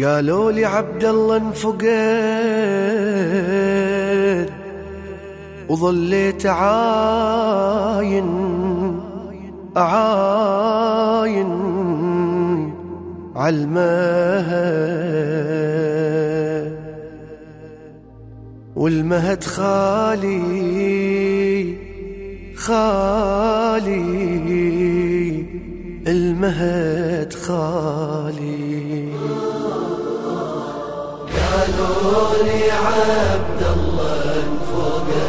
قالوا لي عبد الله انفقد وظليت عاين أعاين عالمهد والمهد خالي خالي المهد خالي. لي عبد الله انفقه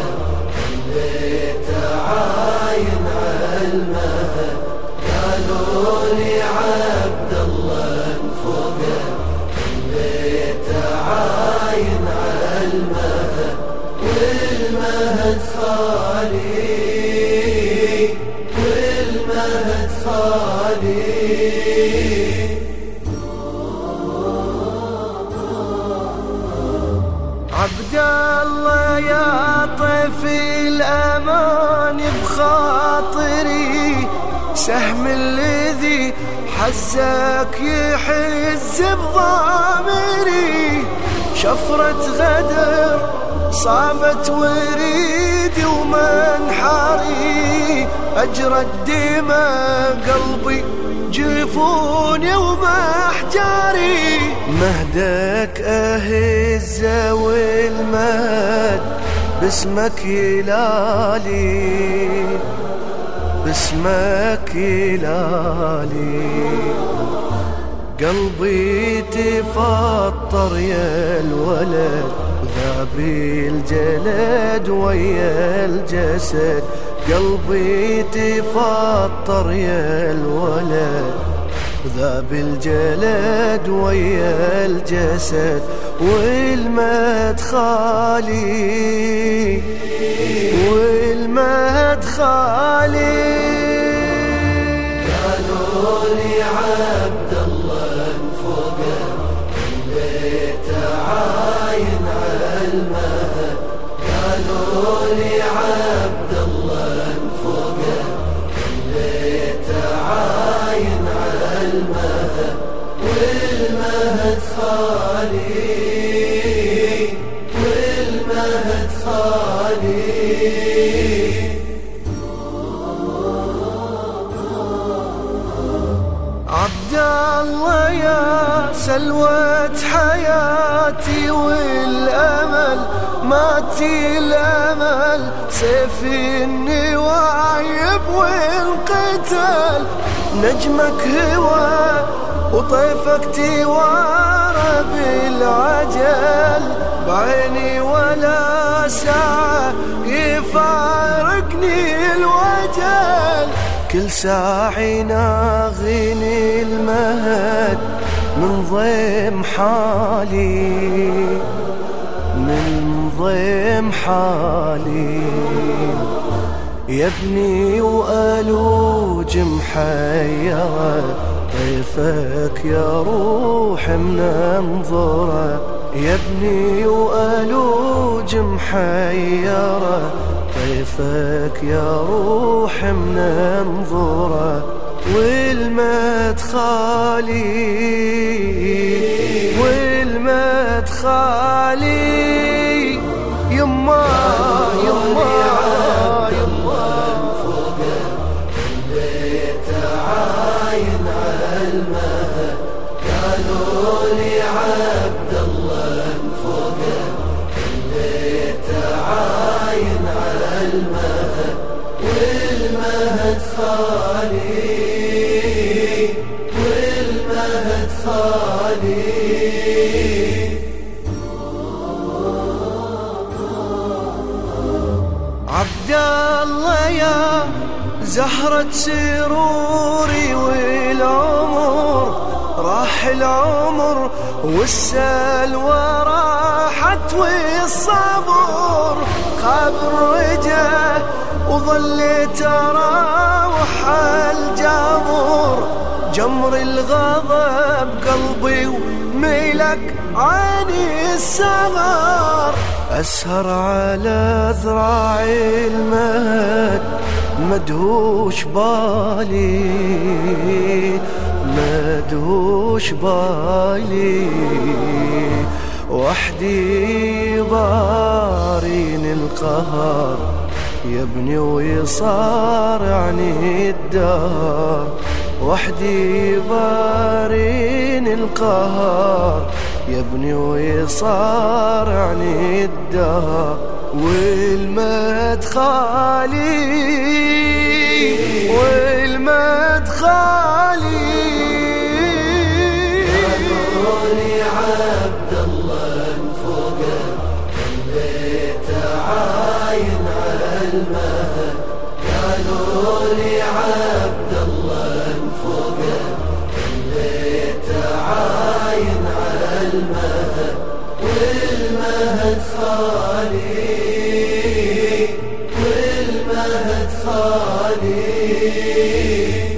خليت عاين عالمهد قالوا لي عبد الله انفقه خليت عاين عالمهد والمهد خالي والمهد خالي. الله يا طيف الأمان بخاطري. سهم الذي حزك يحز بضامري. شفرة غدر صابت وريدي ومنحري. أجرى الدماء قلبي جفوني ومحجري. مهدك أهز والمهد باسمك يلالي باسمك يلالي قلبي تفطر يا الولد وذاب الجلد ويا الجسد. قلبي تفطر يا الولد وذاب الجلد ويا الجسد والمد خالي والمد خالي. قالوا لي عبد الله انفقه خليت عاين عالمهد قالوا لي عبد والمهد خالي والمهد خالي عبد الله يا سلوة حياتي والأمل ماتي الأمل. سيف النوايب والقتال نجمك هوى وطيفك توارى بالعجل. بعيني ولا ساعة يفارقني الوجل. كل ساعة يناغيني المهد من ضيم حالي من ضيم حالي. يا ابني وألوج محيرة طيفك يا روح مننظرة يا ابني وألوج محيرة طيفك يا روح مننظرة والمد خالي قالوا لي عبد الله انفقه خليت عاين عالمهد والمهد خالي والمهد خالي. عبد الله يا زهرة سروري والعمر راح العمر والسلوى راحت والصبر. خاب الرجا وظليت أراوح الجمر جمر الغضب قلبي وميلك عيني السمر. أسهر على ذراع المهد مدهوش بالي. مدهوش بالي وحدي بارين القهر. يبني ويصارعني الدار وحدي بارين القهر. يبني ويصارعني الدار والمدخالي والمدخالي. Hey.